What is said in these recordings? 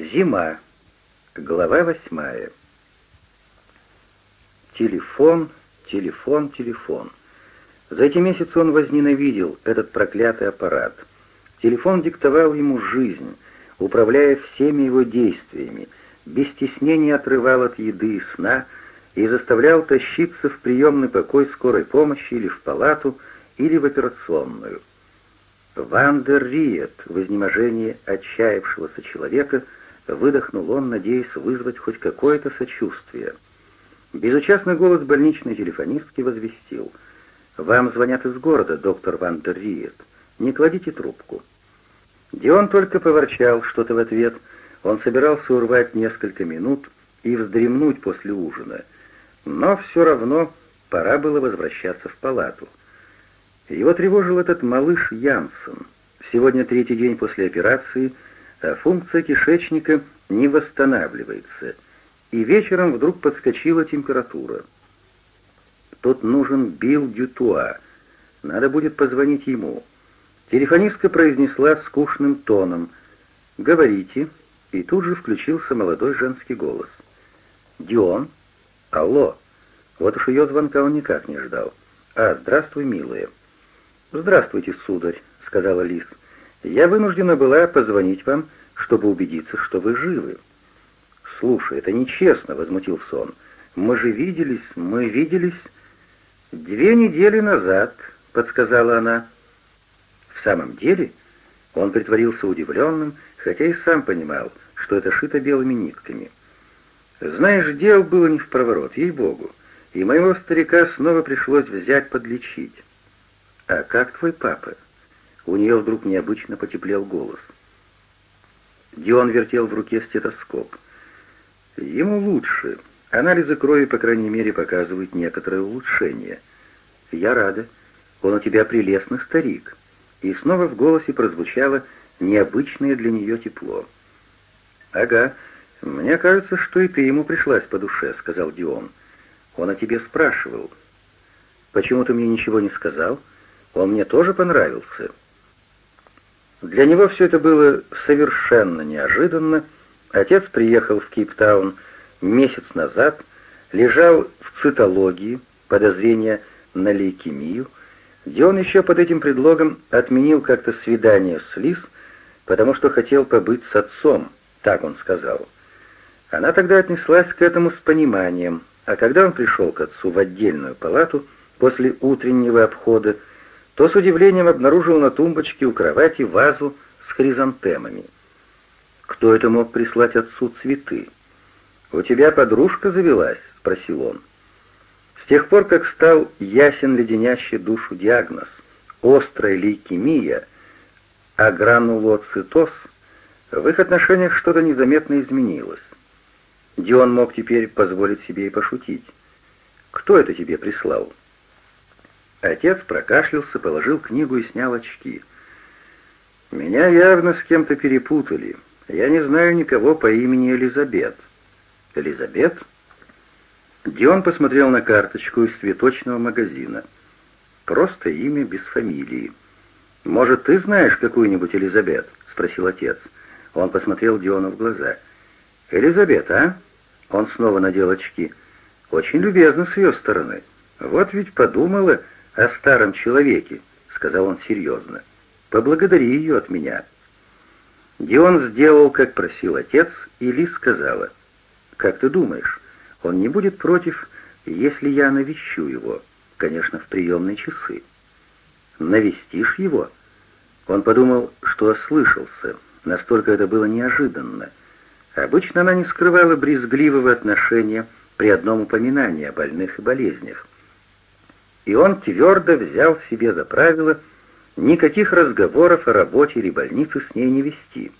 Зима. Глава восьмая. Телефон, телефон, телефон. За эти месяцы он возненавидел этот проклятый аппарат. Телефон диктовал ему жизнь, управляя всеми его действиями, без стеснения отрывал от еды и сна и заставлял тащиться в приемный покой скорой помощи или в палату, или в операционную. Вандер Риет в изнеможении отчаявшегося человека выдохнул он, надеясь вызвать хоть какое-то сочувствие. Безучастный голос больничной телефонистки возвестил. «Вам звонят из города, доктор Вандер Риет. Не кладите трубку». Дион только поворчал что-то в ответ. Он собирался урвать несколько минут и вздремнуть после ужина. Но все равно пора было возвращаться в палату. Его тревожил этот малыш Янсен. Сегодня третий день после операции, а функция кишечника не восстанавливается, и вечером вдруг подскочила температура. Тут нужен Билл Дютуа. Надо будет позвонить ему. Телефонистка произнесла скучным тоном «Говорите», и тут же включился молодой женский голос. «Дион? Алло!» Вот уж ее звонка он никак не ждал. «А, здравствуй, милая». «Здравствуйте, сударь», — сказала Лис. «Я вынуждена была позвонить вам, чтобы убедиться, что вы живы». «Слушай, это нечестно», — возмутился он. «Мы же виделись, мы виделись...» «Две недели назад», — подсказала она. «В самом деле?» Он притворился удивленным, хотя и сам понимал, что это шито белыми нитками. «Знаешь, дел было не в проворот, ей-богу, и моего старика снова пришлось взять подлечить». «А как твой папа?» У нее вдруг необычно потеплел голос. Дион вертел в руке стетоскоп. «Ему лучше. Анализы крови, по крайней мере, показывают некоторое улучшение. Я рада. Он у тебя прелестный старик». И снова в голосе прозвучало необычное для нее тепло. «Ага, мне кажется, что и ты ему пришлась по душе», — сказал Дион. «Он о тебе спрашивал». «Почему ты мне ничего не сказал?» Он мне тоже понравился. Для него все это было совершенно неожиданно. Отец приехал в Кейптаун месяц назад, лежал в цитологии, подозрения на лейкемию, где он еще под этим предлогом отменил как-то свидание с Лиз, потому что хотел побыть с отцом, так он сказал. Она тогда отнеслась к этому с пониманием, а когда он пришел к отцу в отдельную палату после утреннего обхода, то с удивлением обнаружил на тумбочке у кровати вазу с хризантемами. Кто это мог прислать отцу цветы? «У тебя подружка завелась?» — спросил он. С тех пор, как стал ясен леденящий душу диагноз «острая лейкемия», а гранулоцитоз, в их отношениях что-то незаметно изменилось. Дион мог теперь позволить себе и пошутить. «Кто это тебе прислал?» Отец прокашлялся, положил книгу и снял очки. «Меня явно с кем-то перепутали. Я не знаю никого по имени Элизабет». «Элизабет?» Дион посмотрел на карточку из цветочного магазина. «Просто имя без фамилии». «Может, ты знаешь какую-нибудь Элизабет?» — спросил отец. Он посмотрел Диону в глаза. «Элизабет, а?» Он снова надел очки. «Очень любезно с ее стороны. Вот ведь подумала, о старом человеке», — сказал он серьезно. «Поблагодари ее от меня». Дион сделал, как просил отец, и Ли сказала, «Как ты думаешь, он не будет против, если я навещу его, конечно, в приемные часы?» «Навестишь его?» Он подумал, что ослышался, настолько это было неожиданно. Обычно она не скрывала брезгливого отношения при одном упоминании о больных и болезнях и он твердо взял себе за правило никаких разговоров о работе или больнице с ней не вести.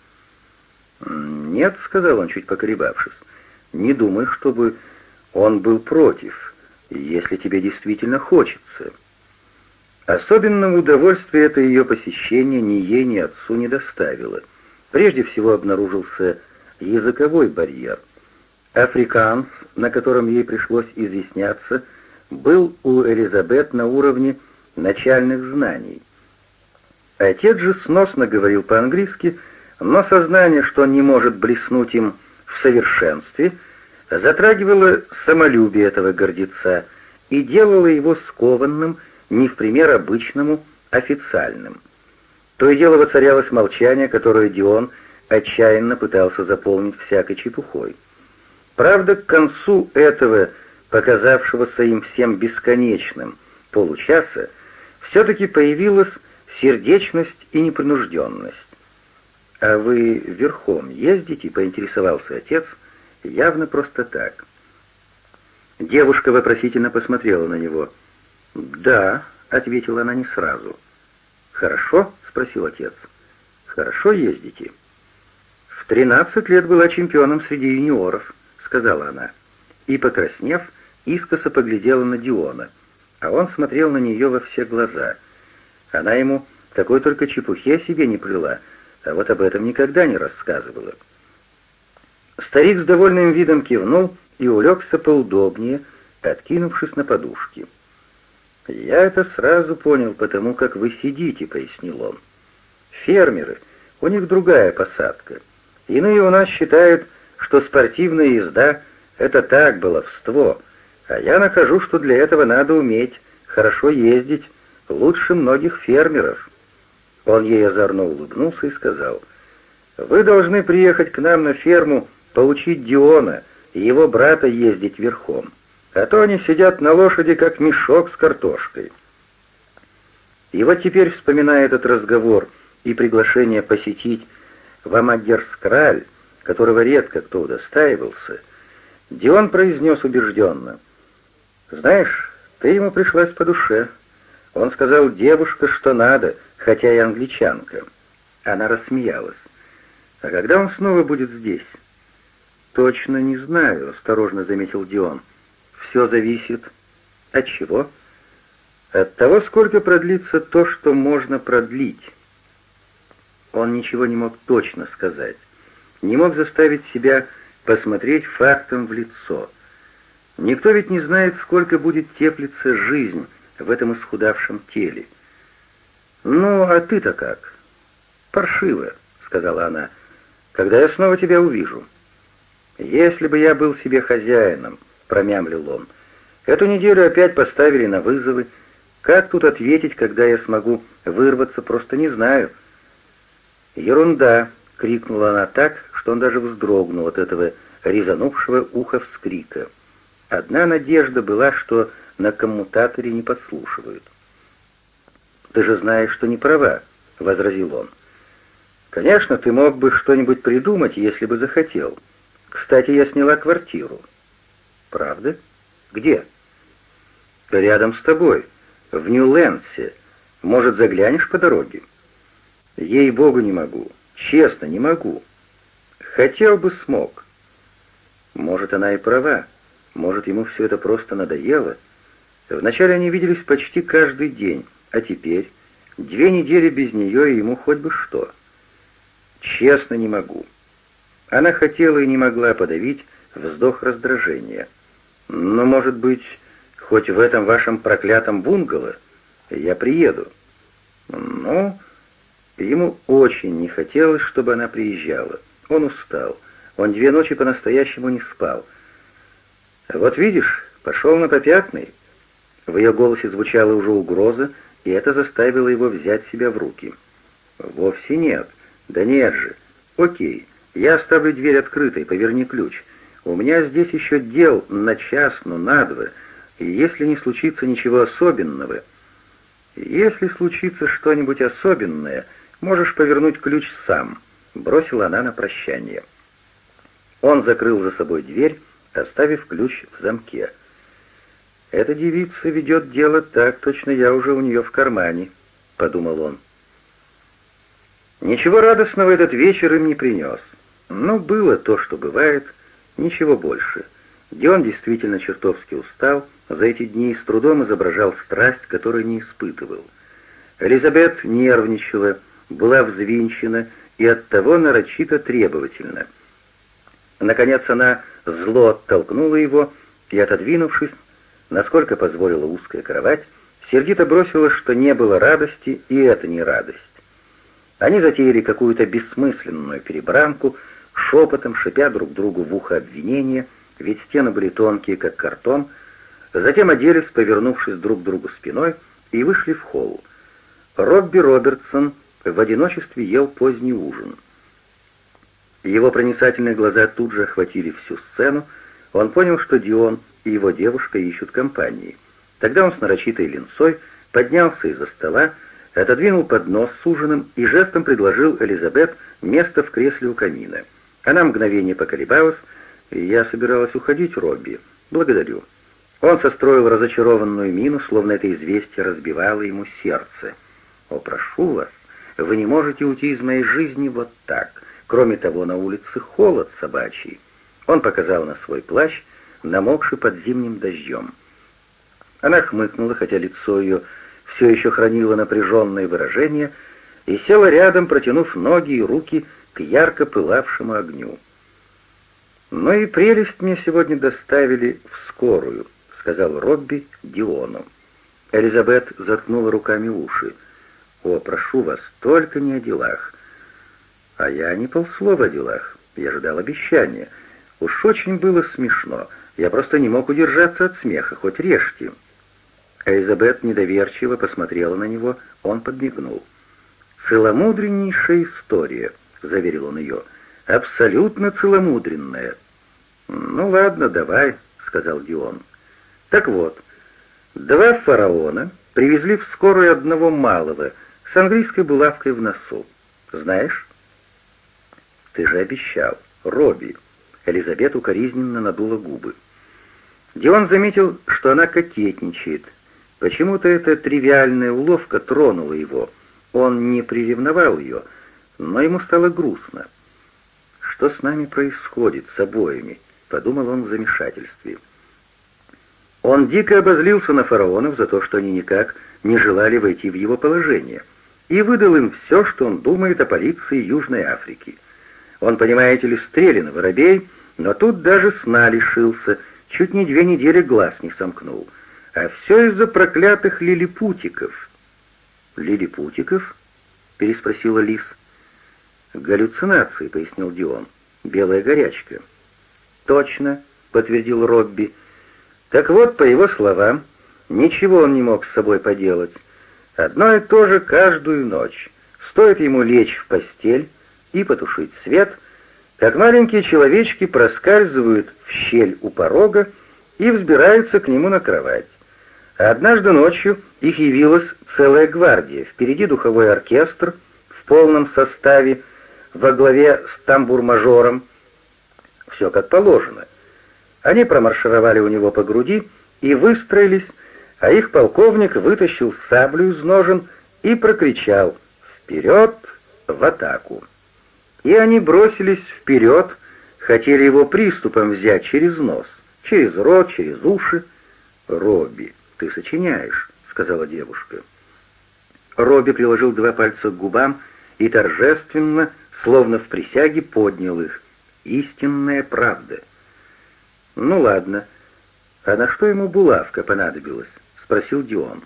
«Нет», — сказал он, чуть поколебавшись, — «не думаю, чтобы он был против, если тебе действительно хочется». Особенного удовольствия это ее посещение ни ей, ни отцу не доставило. Прежде всего обнаружился языковой барьер. Африканс, на котором ей пришлось изъясняться, — был у Элизабет на уровне начальных знаний. Отец же сносно говорил по-английски, но сознание, что он не может блеснуть им в совершенстве, затрагивало самолюбие этого гордеца и делало его скованным не в пример обычному, официальным. То и дело воцарялось молчание, которое Дион отчаянно пытался заполнить всякой чепухой. Правда, к концу этого, показавшегося им всем бесконечным, получаса, все-таки появилась сердечность и непринужденность. «А вы верхом ездите?» — поинтересовался отец, явно просто так. Девушка вопросительно посмотрела на него. «Да», — ответила она не сразу. «Хорошо?» — спросил отец. «Хорошо ездите?» «В тринадцать лет была чемпионом среди юниоров», — сказала она. И, покраснев, искоса поглядела на Диона, а он смотрел на нее во все глаза. Она ему такой только чепухи о себе не плела, а вот об этом никогда не рассказывала. Старик с довольным видом кивнул и улегся поудобнее, откинувшись на подушки. «Я это сразу понял, потому как вы сидите», — пояснил он. «Фермеры, у них другая посадка. Иные у нас считают, что спортивная езда — это так, баловство, а я нахожу, что для этого надо уметь хорошо ездить, лучше многих фермеров». Он ей озорно улыбнулся и сказал, «Вы должны приехать к нам на ферму, поучить Диона и его брата ездить верхом, а то они сидят на лошади, как мешок с картошкой». И вот теперь, вспоминая этот разговор и приглашение посетить Вамагерскраль, которого редко кто удостаивался, Дион произнес убежденно, «Знаешь, ты ему пришлась по душе. Он сказал, девушка, что надо — хотя и англичанка. Она рассмеялась. «А когда он снова будет здесь?» «Точно не знаю», — осторожно заметил Дион. «Все зависит...» «От чего?» «От того, сколько продлится то, что можно продлить». Он ничего не мог точно сказать. Не мог заставить себя посмотреть фактом в лицо. Никто ведь не знает, сколько будет теплиться жизнь в этом исхудавшем теле. «Ну, а ты-то как?» «Паршиво», — сказала она, — «когда я снова тебя увижу». «Если бы я был себе хозяином», — промямлил он, — «эту неделю опять поставили на вызовы. Как тут ответить, когда я смогу вырваться, просто не знаю». «Ерунда!» — крикнула она так, что он даже вздрогнул от этого резанувшего ухо вскрика. Одна надежда была, что на коммутаторе не подслушивают. «Ты же знаешь, что не права», — возразил он. «Конечно, ты мог бы что-нибудь придумать, если бы захотел. Кстати, я сняла квартиру». «Правда? Где?» «Рядом с тобой, в Нью-Лэнсе. Может, заглянешь по дороге?» «Ей-богу, не могу. Честно, не могу. Хотел бы, смог». Может, она и права. Может, ему все это просто надоело. Вначале они виделись почти каждый день, а теперь две недели без нее, и ему хоть бы что. Честно не могу. Она хотела и не могла подавить вздох раздражения. Но, может быть, хоть в этом вашем проклятом бунгало я приеду. Ну, ему очень не хотелось, чтобы она приезжала. Он устал. Он две ночи по-настоящему не спал. «Вот видишь, пошел на попятный». В ее голосе звучала уже угроза, и это заставило его взять себя в руки. «Вовсе нет. Да нет же. Окей, я оставлю дверь открытой, поверни ключ. У меня здесь еще дел на час, ну на два, и если не случится ничего особенного...» «Если случится что-нибудь особенное, можешь повернуть ключ сам», — бросила она на прощание. Он закрыл за собой дверь, оставив ключ в замке. «Эта девица ведет дело так, точно я уже у нее в кармане», — подумал он. Ничего радостного этот вечер им не принес. Но было то, что бывает, ничего больше. Дион действительно чертовски устал, за эти дни с трудом изображал страсть, которую не испытывал. Элизабет нервничала, была взвинчена и оттого нарочито требовательна. Наконец она зло оттолкнула его и, отодвинувшись, насколько позволила узкая кровать, сердито бросила, что не было радости, и это не радость. Они затеяли какую-то бессмысленную перебранку, шепотом шипя друг другу в ухо обвинения, ведь стены были тонкие, как картон, затем оделись, повернувшись друг к другу спиной, и вышли в холл. Робби Робертсон в одиночестве ел поздний ужин. Его проницательные глаза тут же охватили всю сцену, он понял, что Дион и его девушка ищут компании. Тогда он с нарочитой линцой поднялся из-за стола, отодвинул поднос с ужином и жестом предложил Элизабет место в кресле у камина. Она мгновение поколебалась, я собиралась уходить, Робби. Благодарю. Он состроил разочарованную мину, словно это известие разбивало ему сердце. «О, прошу вас, вы не можете уйти из моей жизни вот так. Кроме того, на улице холод собачий». Он показал на свой плащ, намокший под зимним дождем. Она хмыкнула, хотя лицо ее все еще хранило напряженное выражение, и села рядом, протянув ноги и руки к ярко пылавшему огню. «Но и прелесть мне сегодня доставили в скорую», — сказал Робби Диону. Элизабет заткнула руками уши. «О, прошу вас, только не о делах». «А я не полслова о делах. Я ждал обещания. Уж очень было смешно. Я просто не мог удержаться от смеха, хоть режьте». Элизабет недоверчиво посмотрела на него, он подмигнул. «Целомудреннейшая история», — заверил он ее. «Абсолютно целомудренная». «Ну ладно, давай», — сказал Дион. «Так вот, два фараона привезли в скорую одного малого с английской булавкой в носу. Знаешь?» «Ты же обещал, Робби». Элизабет укоризненно надула губы. Дион заметил, что она кокетничает. Почему-то эта тривиальная уловка тронула его. Он не приревновал ее, но ему стало грустно. «Что с нами происходит, с обоими?» — подумал он в замешательстве. Он дико обозлился на фараонов за то, что они никак не желали войти в его положение, и выдал им все, что он думает о полиции Южной Африки. Он, понимаете ли, стрелянный воробей — но тут даже сна лишился, чуть не две недели глаз не сомкнул. А все из-за проклятых лилипутиков. «Лилипутиков?» — переспросила Лис. «Галлюцинации», — пояснил Дион. «Белая горячка». «Точно», — подтвердил Робби. «Так вот, по его словам, ничего он не мог с собой поделать. Одно и то же каждую ночь. Стоит ему лечь в постель и потушить свет — как маленькие человечки проскальзывают в щель у порога и взбираются к нему на кровать. однажды ночью их явилась целая гвардия, впереди духовой оркестр в полном составе, во главе с тамбур-мажором. Все как положено. Они промаршировали у него по груди и выстроились, а их полковник вытащил саблю из ножен и прокричал «Вперед! В атаку!» И они бросились вперед, хотели его приступом взять через нос, через рот, через уши. «Робби, ты сочиняешь», — сказала девушка. Робби приложил два пальца к губам и торжественно, словно в присяге, поднял их. «Истинная правда». «Ну ладно. А на что ему булавка понадобилась?» — спросил Дион.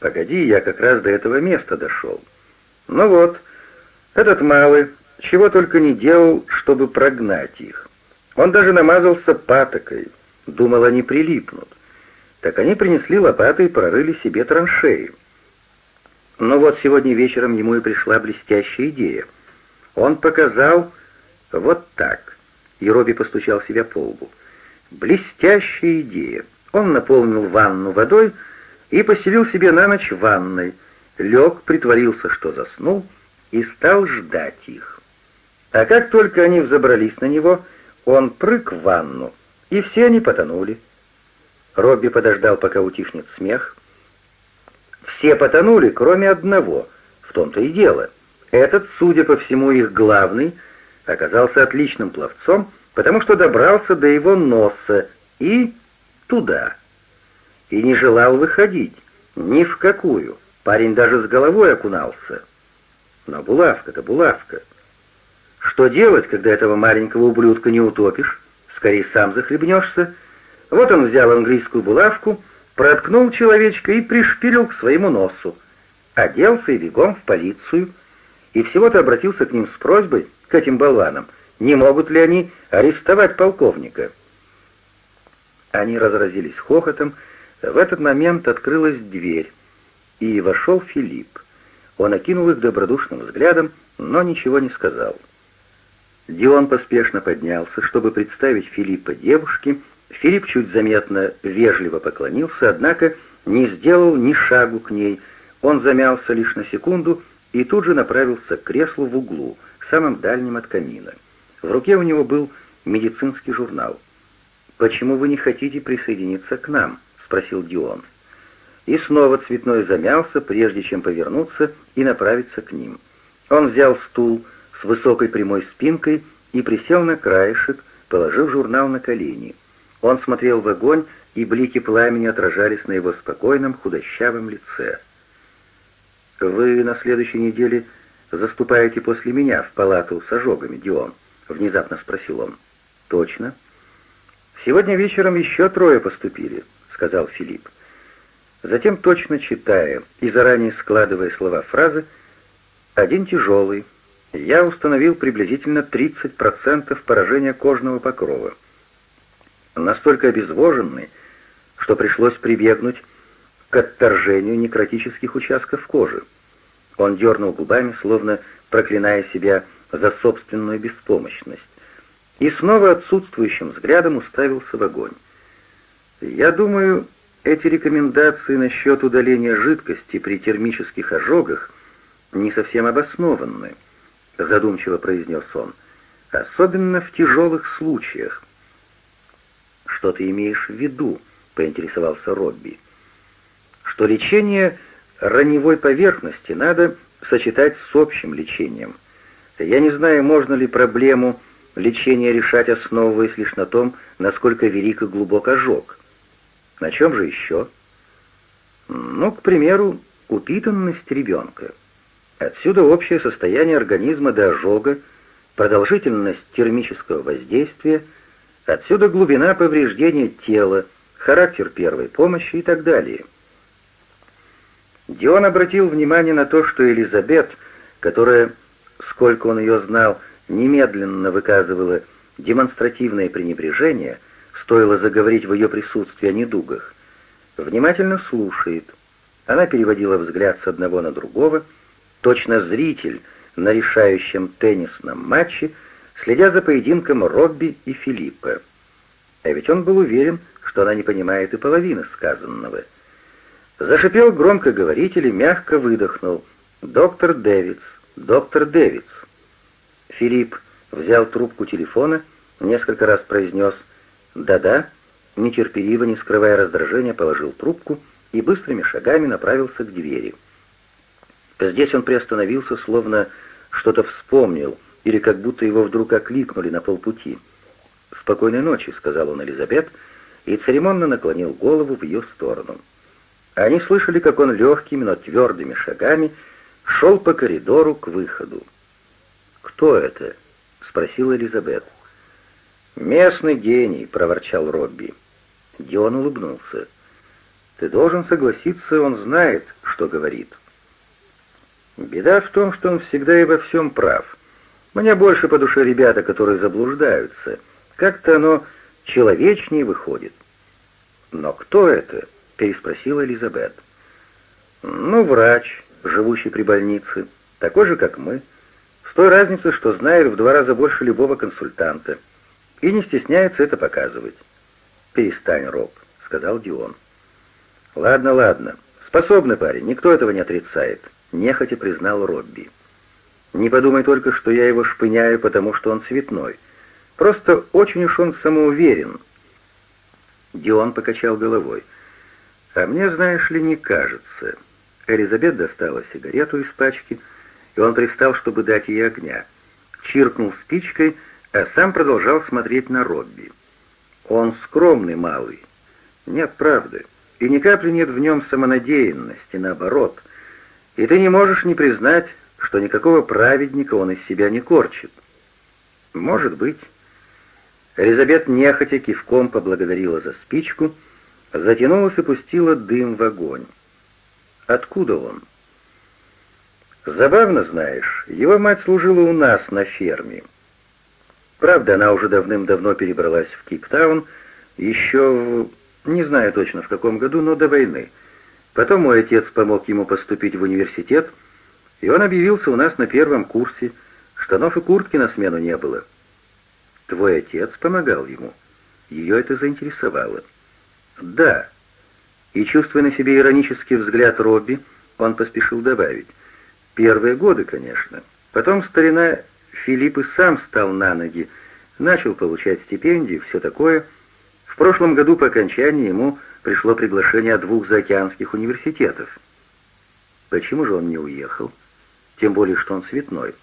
«Погоди, я как раз до этого места дошел. Ну вот, этот малый чего только не делал, чтобы прогнать их. Он даже намазался патокой, думал, они прилипнут. Так они принесли лопаты и прорыли себе траншеи. Но вот сегодня вечером ему и пришла блестящая идея. Он показал вот так, и Робби постучал себя по лбу. Блестящая идея. Он наполнил ванну водой и поселил себе на ночь ванной, лег, притворился, что заснул, и стал ждать их. А как только они взобрались на него, он прыг в ванну, и все они потонули. Робби подождал, пока утихнет смех. Все потонули, кроме одного, в том-то и дело. Этот, судя по всему, их главный, оказался отличным пловцом, потому что добрался до его носа и туда. И не желал выходить, ни в какую. Парень даже с головой окунался. Но булавка-то булавка. Что делать, когда этого маленького ублюдка не утопишь? Скорее сам захлебнешься. Вот он взял английскую булавку, проткнул человечка и пришпилил к своему носу. Оделся и бегом в полицию. и всего-то обратился к ним с просьбой, к этим болванам, не могут ли они арестовать полковника. Они разразились хохотом, в этот момент открылась дверь, и вошел Филипп. Он окинул их добродушным взглядом, но ничего не сказал. Дион поспешно поднялся, чтобы представить Филиппа девушке. Филипп чуть заметно вежливо поклонился, однако не сделал ни шагу к ней. Он замялся лишь на секунду и тут же направился к креслу в углу, самым дальним от камина. В руке у него был медицинский журнал. «Почему вы не хотите присоединиться к нам?» — спросил Дион. И снова цветной замялся, прежде чем повернуться и направиться к ним. Он взял стул, с высокой прямой спинкой и присел на краешек, положив журнал на колени. Он смотрел в огонь, и блики пламени отражались на его спокойном, худощавом лице. «Вы на следующей неделе заступаете после меня в палату с ожогами, Дион?» — внезапно спросил он. «Точно». «Сегодня вечером еще трое поступили», — сказал Филипп. Затем, точно читая и заранее складывая слова фразы, один тяжелый, я установил приблизительно 30% поражения кожного покрова. Настолько обезвоженный, что пришлось прибегнуть к отторжению некротических участков кожи. Он дернул губами, словно проклиная себя за собственную беспомощность, и снова отсутствующим взглядом уставился в огонь. «Я думаю, эти рекомендации насчет удаления жидкости при термических ожогах не совсем обоснованы», задумчиво произнес он, особенно в тяжелых случаях. Что ты имеешь в виду? поинтересовался Робби. Что лечение раневой поверхности надо сочетать с общим лечением. Я не знаю, можно ли проблему лечения решать, основываясь лишь на том, насколько велик и глубок ожог. На чем же еще? Ну, к примеру, упитанность ребенка. Отсюда общее состояние организма до ожога, продолжительность термического воздействия, отсюда глубина повреждения тела, характер первой помощи и так далее. Дион обратил внимание на то, что Элизабет, которая, сколько он ее знал, немедленно выказывала демонстративное пренебрежение, стоило заговорить в ее присутствии о недугах, внимательно слушает. Она переводила взгляд с одного на другого, точно зритель на решающем теннисном матче, следя за поединком Робби и Филиппа. А ведь он был уверен, что она не понимает и половины сказанного. Зашипел громкоговоритель и мягко выдохнул. «Доктор Дэвидс! Доктор Дэвидс!» Филипп взял трубку телефона, несколько раз произнес «Да-да», нетерпеливо, не скрывая раздражения, положил трубку и быстрыми шагами направился к двери. Здесь он приостановился, словно что-то вспомнил, или как будто его вдруг окликнули на полпути. «Спокойной ночи», — сказал он Элизабет, и церемонно наклонил голову в ее сторону. Они слышали, как он легкими, но твердыми шагами шел по коридору к выходу. «Кто это?» — спросила Элизабет. «Местный гений», — проворчал Робби. Дион улыбнулся. «Ты должен согласиться, он знает, что говорит». Беда в том, что он всегда и во всем прав. Мне больше по душе ребята, которые заблуждаются. Как-то оно человечнее выходит. «Но кто это?» — переспросила Элизабет. «Ну, врач, живущий при больнице, такой же, как мы, с той разницей, что знает в два раза больше любого консультанта и не стесняется это показывать». «Перестань, Роб», — сказал Дион. «Ладно, ладно. Способный парень, никто этого не отрицает. — нехотя признал Робби. «Не подумай только, что я его шпыняю, потому что он цветной. Просто очень уж он самоуверен». Дион покачал головой. «А мне, знаешь ли, не кажется». Элизабет достала сигарету из пачки, и он пристал, чтобы дать ей огня. Чиркнул спичкой, а сам продолжал смотреть на Робби. «Он скромный малый. Нет правды. И ни капли нет в нем самонадеянности, наоборот». И ты не можешь не признать, что никакого праведника он из себя не корчит. Может быть. Элизабет нехотя кивком поблагодарила за спичку, затянулась и пустила дым в огонь. Откуда он? Забавно, знаешь, его мать служила у нас на ферме. Правда, она уже давным-давно перебралась в Кейптаун, еще в... не знаю точно в каком году, но до войны. Потом мой отец помог ему поступить в университет, и он объявился у нас на первом курсе. Штанов и куртки на смену не было. Твой отец помогал ему. Ее это заинтересовало. Да. И чувствуя на себе иронический взгляд Робби, он поспешил добавить. Первые годы, конечно. Потом старина Филипп и сам стал на ноги, начал получать стипендии, все такое. В прошлом году по окончании ему пришло приглашение от двух заокеанских университетов. Почему же он не уехал? Тем более, что он цветной.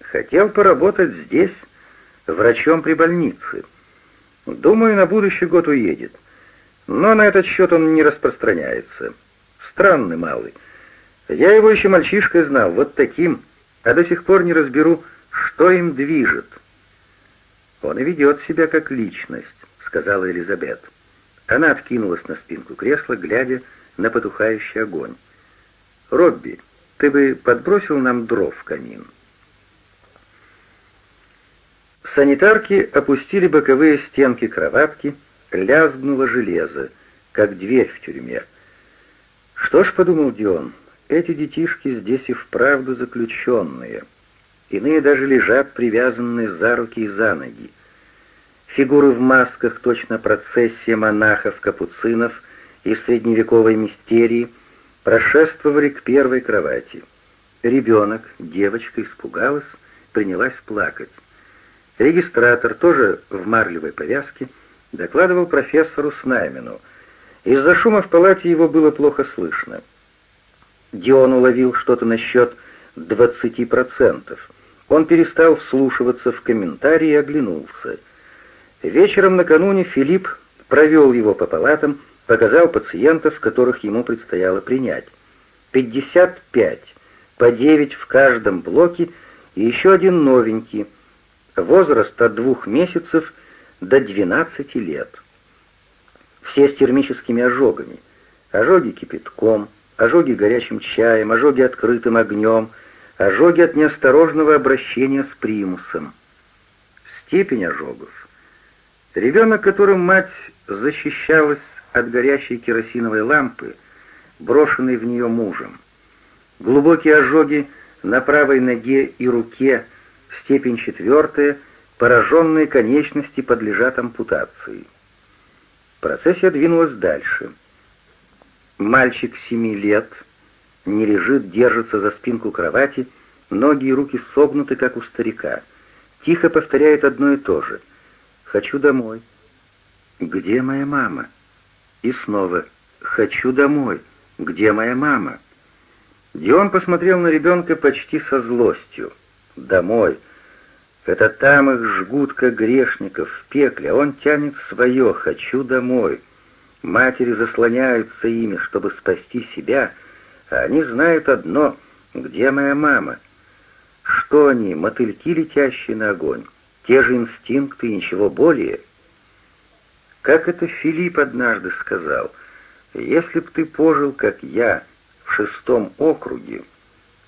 Хотел поработать здесь, врачом при больнице. Думаю, на будущий год уедет. Но на этот счет он не распространяется. Странный малый. Я его еще мальчишкой знал, вот таким, а до сих пор не разберу, что им движет. Он и ведет себя как личность, сказала Элизабет. Она откинулась на спинку кресла, глядя на потухающий огонь. «Робби, ты бы подбросил нам дров в камин?» Санитарки опустили боковые стенки кроватки, лязгнуло железо, как дверь в тюрьме. «Что ж», — подумал Дион, — «эти детишки здесь и вправду заключенные. Иные даже лежат, привязанные за руки и за ноги. Фигуры в масках, точно процессия монахов-капуцинов из средневековой мистерии, прошествовали к первой кровати. Ребенок, девочка, испугалась, принялась плакать. Регистратор, тоже в марлевой повязке, докладывал профессору Снаймену. Из-за шума в палате его было плохо слышно. Дион уловил что-то насчет 20%. Он перестал вслушиваться в комментарии и оглянулся — Вечером накануне Филипп провел его по палатам, показал пациентов, которых ему предстояло принять. 55, по 9 в каждом блоке и еще один новенький, возраст от двух месяцев до 12 лет. Все с термическими ожогами. Ожоги кипятком, ожоги горячим чаем, ожоги открытым огнем, ожоги от неосторожного обращения с примусом. Степень ожогов Ребенок, которым мать защищалась от горящей керосиновой лампы, брошенной в нее мужем. Глубокие ожоги на правой ноге и руке, степень четвертая, пораженные конечности подлежат ампутации. Процессия двинулась дальше. Мальчик семи лет не лежит, держится за спинку кровати, ноги и руки согнуты, как у старика. Тихо повторяет одно и то же — «Хочу домой». «Где моя мама?» И снова «Хочу домой». «Где моя мама?» Дион посмотрел на ребенка почти со злостью. «Домой». Это там их жгут, как грешников, в пекле, а он тянет свое «хочу домой». Матери заслоняются ими, чтобы спасти себя, а они знают одно — где моя мама? Что они, мотыльки, летящие на огонь? те же инстинкты и ничего более. Как это Филипп однажды сказал, «Если б ты пожил, как я, в шестом округе,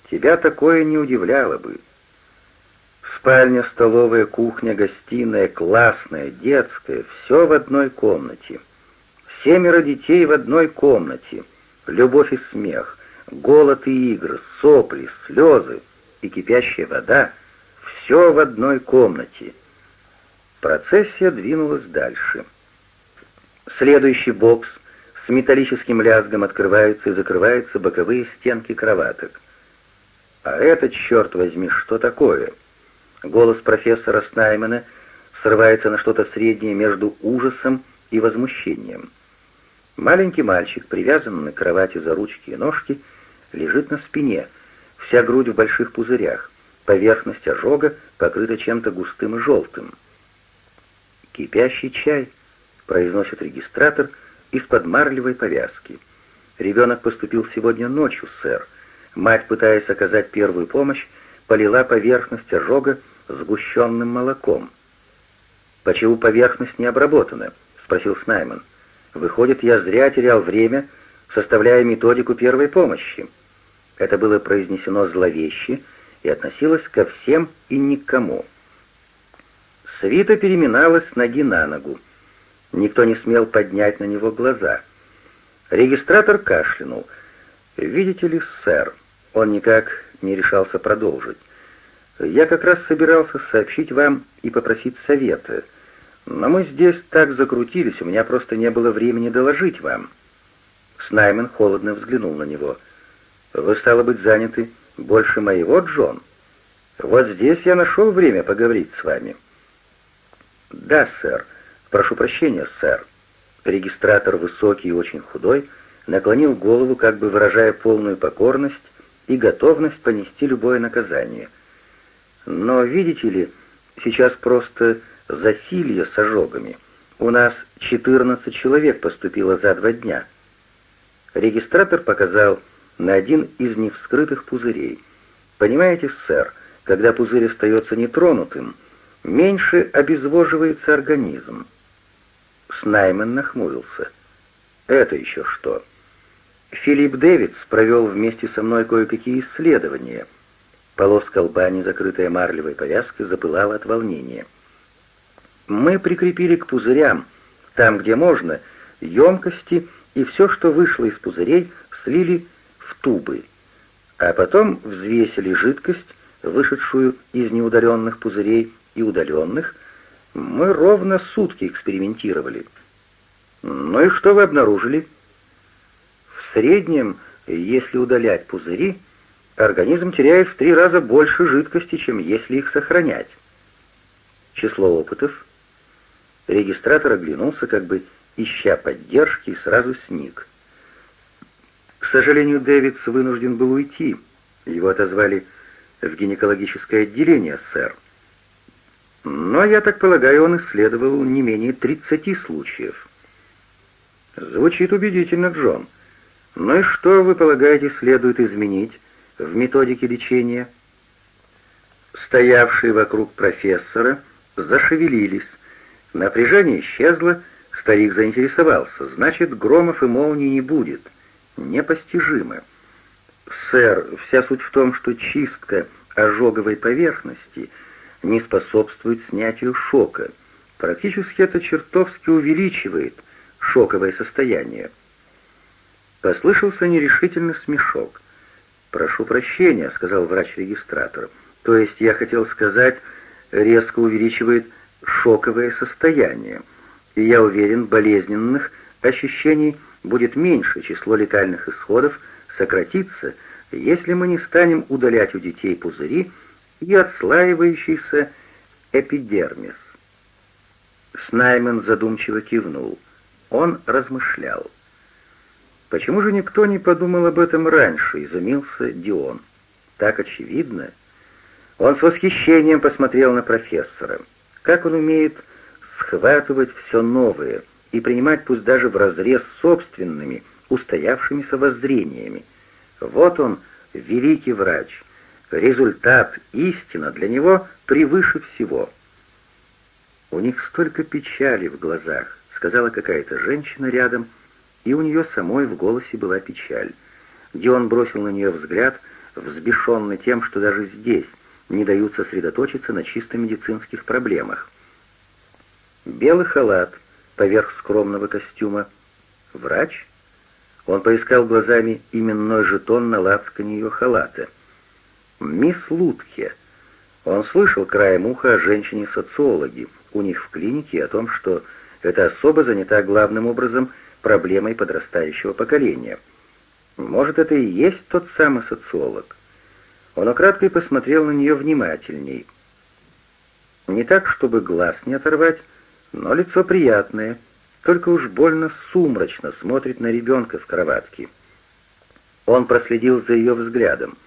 тебя такое не удивляло бы». Спальня, столовая, кухня, гостиная, классная, детская, все в одной комнате. Семеро детей в одной комнате, любовь и смех, голод и игры, сопли, слезы и кипящая вода — все в одной комнате. Процессия двинулась дальше. Следующий бокс с металлическим лязгом открываются и закрываются боковые стенки кроваток. А это, черт возьми, что такое? Голос профессора Снаймена срывается на что-то среднее между ужасом и возмущением. Маленький мальчик, привязанный к кровати за ручки и ножки, лежит на спине, вся грудь в больших пузырях. Поверхность ожога покрыта чем-то густым и желтым. «Кипящий чай», — произносит регистратор из-под марлевой повязки. «Ребенок поступил сегодня ночью, сэр. Мать, пытаясь оказать первую помощь, полила поверхность ожога сгущенным молоком». «Почему поверхность не обработана?» — спросил Снайман. «Выходит, я зря терял время, составляя методику первой помощи». Это было произнесено зловеще и относилось ко всем и никому. Свита переминалась ноги на ногу. Никто не смел поднять на него глаза. Регистратор кашлянул. «Видите ли, сэр...» Он никак не решался продолжить. «Я как раз собирался сообщить вам и попросить совета. Но мы здесь так закрутились, у меня просто не было времени доложить вам». Снаймен холодно взглянул на него. «Вы, стало быть, заняты больше моего, Джон? Вот здесь я нашел время поговорить с вами». «Да, сэр. Прошу прощения, сэр». Регистратор, высокий и очень худой, наклонил голову, как бы выражая полную покорность и готовность понести любое наказание. «Но, видите ли, сейчас просто засилье с ожогами. У нас 14 человек поступило за два дня». Регистратор показал на один из невскрытых пузырей. «Понимаете, сэр, когда пузырь остается нетронутым, меньше обезвоживается организм». Снаймен нахмурился. «Это еще что?» Филипп Дэвидс провел вместе со мной кое-какие исследования. Полоска лба, не закрытая марлевой повязкой, запылала от волнения. Мы прикрепили к пузырям, там, где можно, емкости, и все, что вышло из пузырей, слили в тубы, а потом взвесили жидкость, вышедшую из неудаленных пузырей и удаленных. Мы ровно сутки экспериментировали. Ну и что вы обнаружили? В среднем, если удалять пузыри, организм теряет в три раза больше жидкости, чем если их сохранять. Число опытов. Регистратор оглянулся, как бы ища поддержки, и сразу сник. К сожалению, Дэвидс вынужден был уйти. Его отозвали в гинекологическое отделение, сэр. Но, я так полагаю, он исследовал не менее 30 случаев. Звучит убедительно, Джон. Ну и что, вы полагаете, следует изменить в методике лечения? Стоявшие вокруг профессора зашевелились. Напряжение исчезло, старик заинтересовался. Значит, громов и молний не будет. Непостижимо. Сэр, вся суть в том, что чистка ожоговой поверхности не способствует снятию шока. Практически это чертовски увеличивает шоковое состояние. Послышался нерешительный смешок. «Прошу прощения», — сказал врач-регистратор. «То есть я хотел сказать, резко увеличивает шоковое состояние. И я уверен, болезненных ощущений будет меньше, число летальных исходов сократится, если мы не станем удалять у детей пузыри и отслаивающийся эпидермис. Снаймен задумчиво кивнул. Он размышлял. Почему же никто не подумал об этом раньше, изумился Дион. Так очевидно. Он с восхищением посмотрел на профессора. Как он умеет схватывать все новое и принимать пусть даже вразрез собственными, устоявшимися воззрениями. Вот он, великий врач. Результат, истина для него превыше всего. У них столько печали в глазах, сказала какая-то женщина рядом, и у нее самой в голосе была печаль. Дион бросил на нее взгляд, взбешенный тем, что даже здесь не дают сосредоточиться на чисто медицинских проблемах. Белый халат поверх скромного костюма. Врач? Он поискал глазами именной жетон на лацкане ее халата. «Мисс Лутке». Он слышал краем уха о женщине-социологе у них в клинике о том, что эта особа занята главным образом проблемой подрастающего поколения. Может, это и есть тот самый социолог? Он украдкой посмотрел на нее внимательней. Не так, чтобы глаз не оторвать, но лицо приятное, только уж больно сумрачно смотрит на ребенка в кроватке. Он проследил за ее взглядом.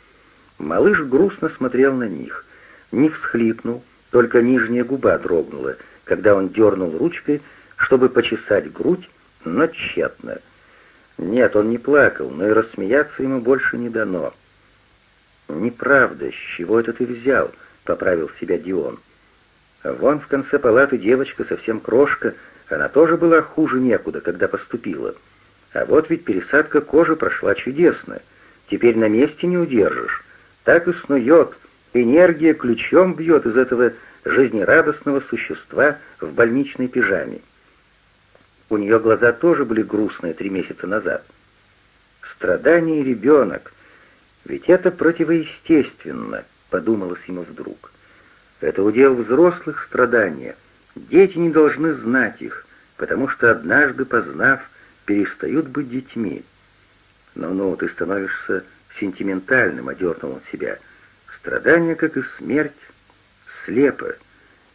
Малыш грустно смотрел на них, не всхлипнул, только нижняя губа дрогнула, когда он дернул ручкой, чтобы почесать грудь, но тщетно. Нет, он не плакал, но и рассмеяться ему больше не дано. «Неправда, с чего это ты взял?» — поправил себя Дион. Вон в конце палаты девочка совсем крошка, она тоже была хуже некуда, когда поступила. А вот ведь пересадка кожи прошла чудесно. Теперь на месте не удержишь. Так и снует, энергия ключом бьет из этого жизнерадостного существа в больничной пижаме. У нее глаза тоже были грустные три месяца назад. Страдание ребенок. Ведь это противоестественно, подумалось ему вдруг. Это удел взрослых страдания. Дети не должны знать их, потому что однажды, познав, перестают быть детьми. «Ну-ну, ты становишься сентиментальным», — одернул он себя. «Страдания, как и смерть, слепо.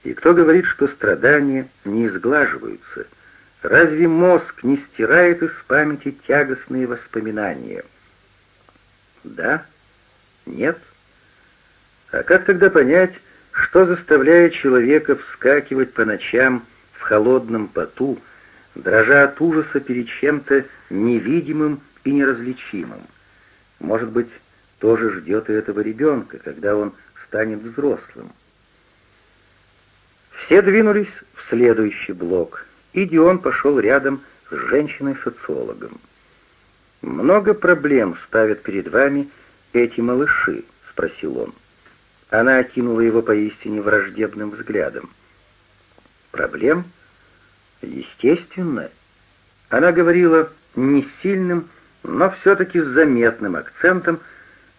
И кто говорит, что страдания не изглаживаются? Разве мозг не стирает из памяти тягостные воспоминания?» «Да? Нет? А как тогда понять, что заставляет человека вскакивать по ночам в холодном поту, дрожа от ужаса перед чем-то невидимым и неразличимым? Может быть, тоже ждет и этого ребенка, когда он станет взрослым. Все двинулись в следующий блок, и Дион пошел рядом с женщиной-социологом. «Много проблем ставят перед вами эти малыши?» — спросил он. Она окинула его поистине враждебным взглядом. «Проблем? Естественно». Она говорила не сильным, но все-таки с заметным акцентом,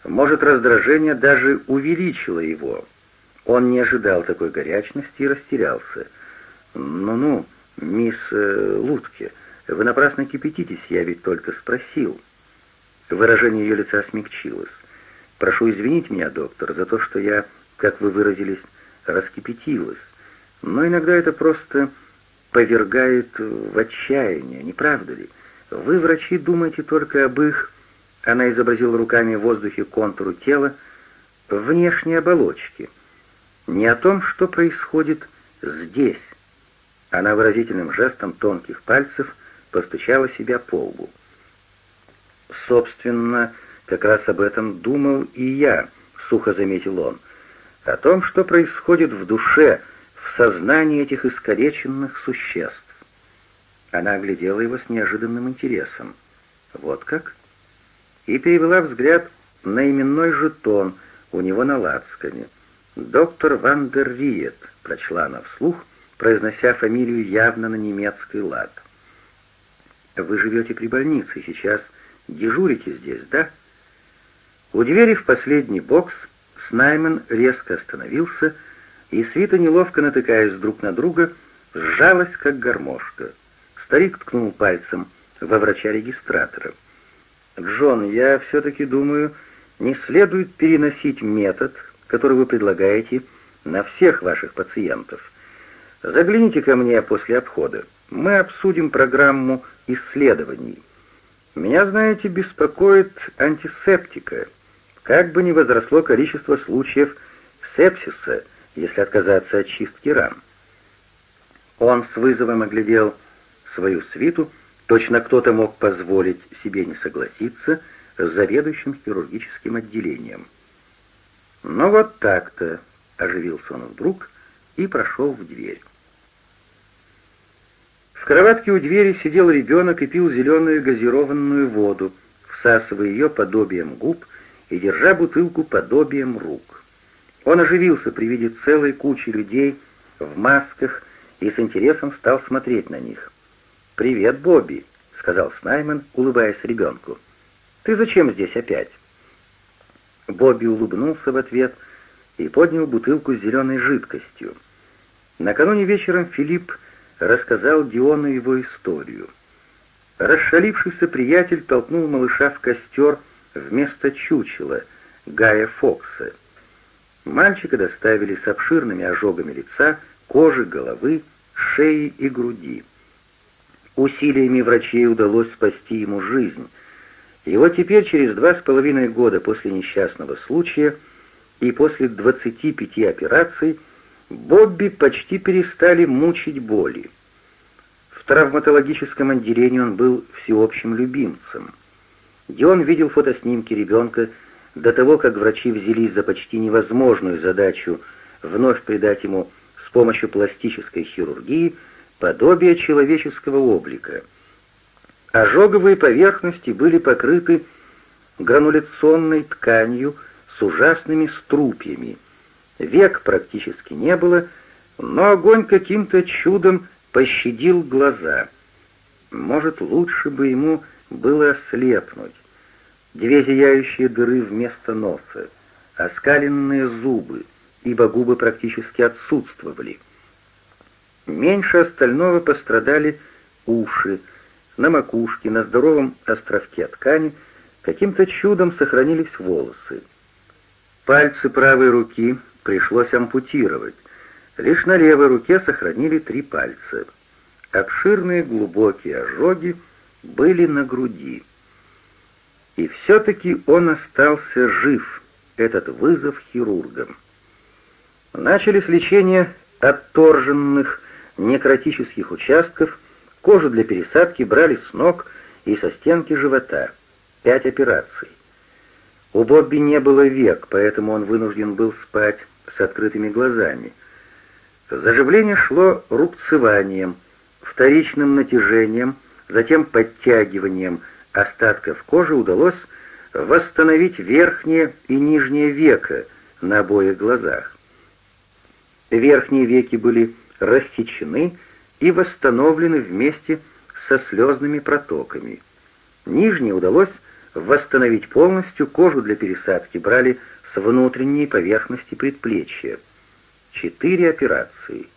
может, раздражение даже увеличило его. Он не ожидал такой горячности и растерялся. «Ну-ну, мисс э, Лутке, вы напрасно кипятитесь, я ведь только спросил». Выражение ее лица смягчилось. Прошу извинить меня, доктор, за то, что я, как вы выразились, раскипятилась. Но иногда это просто повергает в отчаяние, не правда ли? Вы, врачи, думаете только об их... Она изобразила руками в воздухе контуру тела, внешней оболочки. Не о том, что происходит здесь. Она выразительным жестом тонких пальцев постучала себя по лбу. Собственно, как раз об этом думал и я, сухо заметил он. О том, что происходит в душе, в сознании этих искореченных существ. Она оглядела его с неожиданным интересом. Вот как? И перевела взгляд на именной жетон у него на лацкане. «Доктор Ван дер Риет», — прочла она вслух, произнося фамилию явно на немецкий лад. «Вы живете при больнице, сейчас дежурите здесь, да?» У двери в последний бокс Снаймен резко остановился, и свита, неловко натыкаясь друг на друга, сжалась, как гармошка. Старик ткнул пальцем во врача-регистратора. «Джон, я все-таки думаю, не следует переносить метод, который вы предлагаете, на всех ваших пациентов. Загляните ко мне после обхода. Мы обсудим программу исследований. Меня, знаете, беспокоит антисептика». Как бы ни возросло количество случаев сепсиса, если отказаться от чистки ран. Он с вызовом оглядел свою свиту, точно кто-то мог позволить себе не согласиться с заведующим хирургическим отделением. «Ну вот так-то», — оживился он вдруг и прошел в дверь. В кроватке у двери сидел ребенок и пил зеленую газированную воду, всасывая ее подобием губ и держа бутылку подобием рук. Он оживился при виде целой кучи людей в масках и с интересом стал смотреть на них. «Привет, Бобби», — сказал Снайман, улыбаясь ребенку. «Ты зачем здесь опять?» Бобби улыбнулся в ответ и поднял бутылку с зеленой жидкостью. Накануне вечером Филипп рассказал Диону его историю. Расшалившийся приятель толкнул малыша в костер, — вместо чучела Гая Фокса. Мальчика доставили с обширными ожогами лица, кожи, головы, шеи и груди. Усилиями врачей удалось спасти ему жизнь. Вот теперь, через два с половиной года после несчастного случая и после 25 операций, Бобби почти перестали мучить боли. Травматологическом отделении он был всеобщим любимцем. Дион видел фотоснимки ребенка до того, как врачи взялись за почти невозможную задачу вновь придать ему с помощью пластической хирургии подобие человеческого облика. Ожоговые поверхности были покрыты грануляционной тканью с ужасными струпьями. Век практически не было, но огонь каким-то чудом пощадил глаза. Может, лучше бы ему было ослепнуть. Две зияющие дыры вместо носа, оскаленные зубы, ибо губы практически отсутствовали. Меньше остального пострадали уши, на макушке, на здоровом островке ткани каким-то чудом сохранились волосы. Пальцы правой руки пришлось ампутировать. Лишь на левой руке сохранили три пальца. Обширные глубокие ожоги были на груди. И все-таки он остался жив, этот вызов хирургам. Начались лечение отторженных некротических участков, кожу для пересадки брали с ног и со стенки живота. Пять операций. У Бобби не было век, поэтому он вынужден был спать с открытыми глазами. Заживление шло рубцеванием, вторичным натяжением, затем подтягиванием остатков кожи удалось восстановить верхнее и нижнее веко на обоих глазах. Верхние веки были рассечены и восстановлены вместе со слезными протоками. Нижние удалось восстановить полностью, кожу для пересадки брали с внутренней поверхности предплечья. Четыре операции.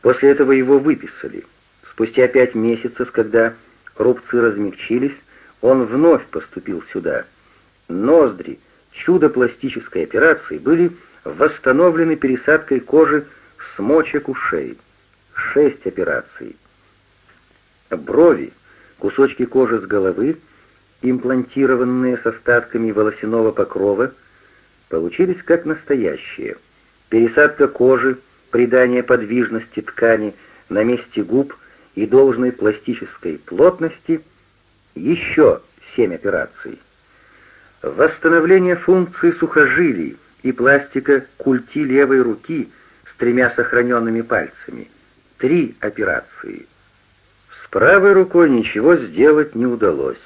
После этого его выписали. Спустя пять месяцев, когда рубцы размягчились, он вновь поступил сюда. Ноздри, чудо пластической операции, были восстановлены пересадкой кожи с мочек ушей. Шесть операций. Брови, кусочки кожи с головы, имплантированные с остатками волосяного покрова, получились как настоящие. Пересадка кожи, придание подвижности ткани на месте губ и должной пластической плотности — еще семь операций. Восстановление функции сухожилий и пластика культи левой руки с тремя сохраненными пальцами — три операции. С правой рукой ничего сделать не удалось.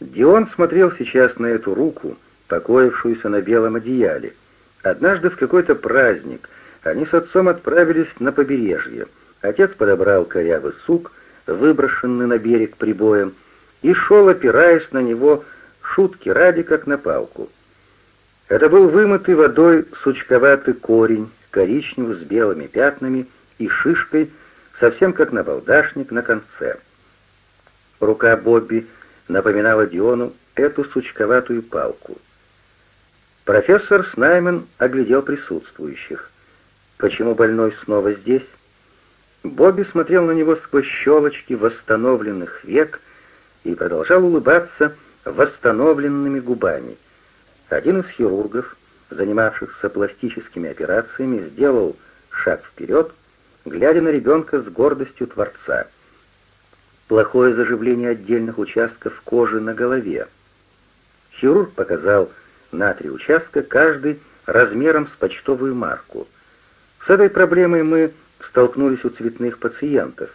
Дион смотрел сейчас на эту руку, покоившуюся на белом одеяле. Однажды в какой-то праздник они с отцом отправились на побережье. Отец подобрал корявый сук, выброшенный на берег прибоем, и шел, опираясь на него, шутки ради, как на палку. Это был вымытый водой сучковатый корень, коричневый с белыми пятнами и шишкой, совсем как набалдашник на конце. Рука Бобби напоминала Диону эту сучковатую палку. Профессор Снаймен оглядел присутствующих. Почему больной снова здесь? Бобби смотрел на него сквозь щелочки восстановленных век и продолжал улыбаться восстановленными губами. Один из хирургов, занимавшихся пластическими операциями, сделал шаг вперед, глядя на ребенка с гордостью Творца — плохое заживление отдельных участков кожи на голове. Хирург показал на три участка, каждый размером с почтовую марку. С этой проблемой мы столкнулись у цветных пациентов.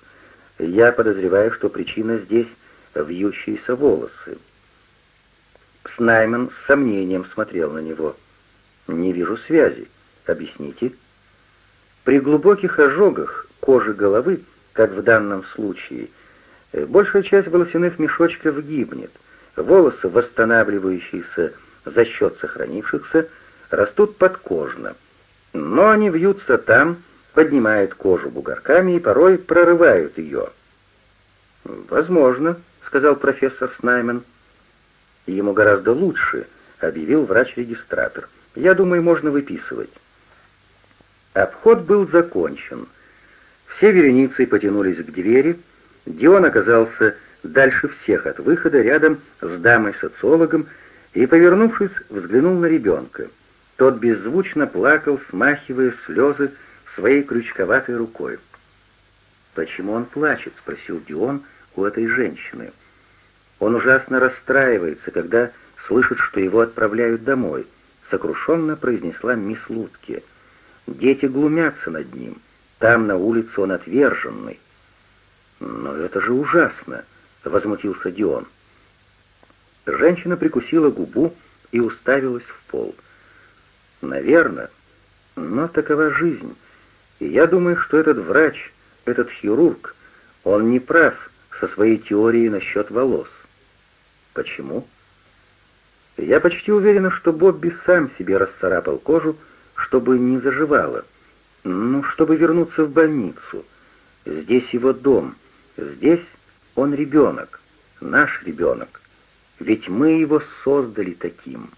Я подозреваю, что причина здесь вьющиеся волосы. Снаймен с сомнением смотрел на него. «Не вижу связи. Объясните». При глубоких ожогах кожи головы, как в данном случае, большая часть волосяных мешочков гибнет. Волосы, восстанавливающиеся за счет сохранившихся, растут подкожно. Но они вьются там, поднимают кожу бугорками и порой прорывают ее. «Возможно», — сказал профессор Снаймен. «Ему гораздо лучше», — объявил врач-регистратор. «Я думаю, можно выписывать». Обход был закончен. Все вереницей потянулись к двери, — Дион оказался дальше всех от выхода, рядом с дамой-социологом, и, повернувшись, взглянул на ребенка. Тот беззвучно плакал, смахивая слезы своей крючковатой рукой. «Почему он плачет?» — спросил Дион у этой женщины. «Он ужасно расстраивается, когда слышит, что его отправляют домой», — сокрушенно произнесла мисс Лутки. «Дети глумятся над ним. Там, на улице, он отверженный». «Но это же ужасно!» — возмутился Дион. Женщина прикусила губу и уставилась в пол. «Наверное, но такова жизнь. И я думаю, что этот врач, этот хирург, он не прав со своей теорией насчет волос. Почему? Я почти уверена, что Бобби сам себе расцарапал кожу, чтобы не заживало. Ну, чтобы вернуться в больницу. Здесь его дом. Здесь он ребенок. Наш ребенок. Ведь мы его создали таким.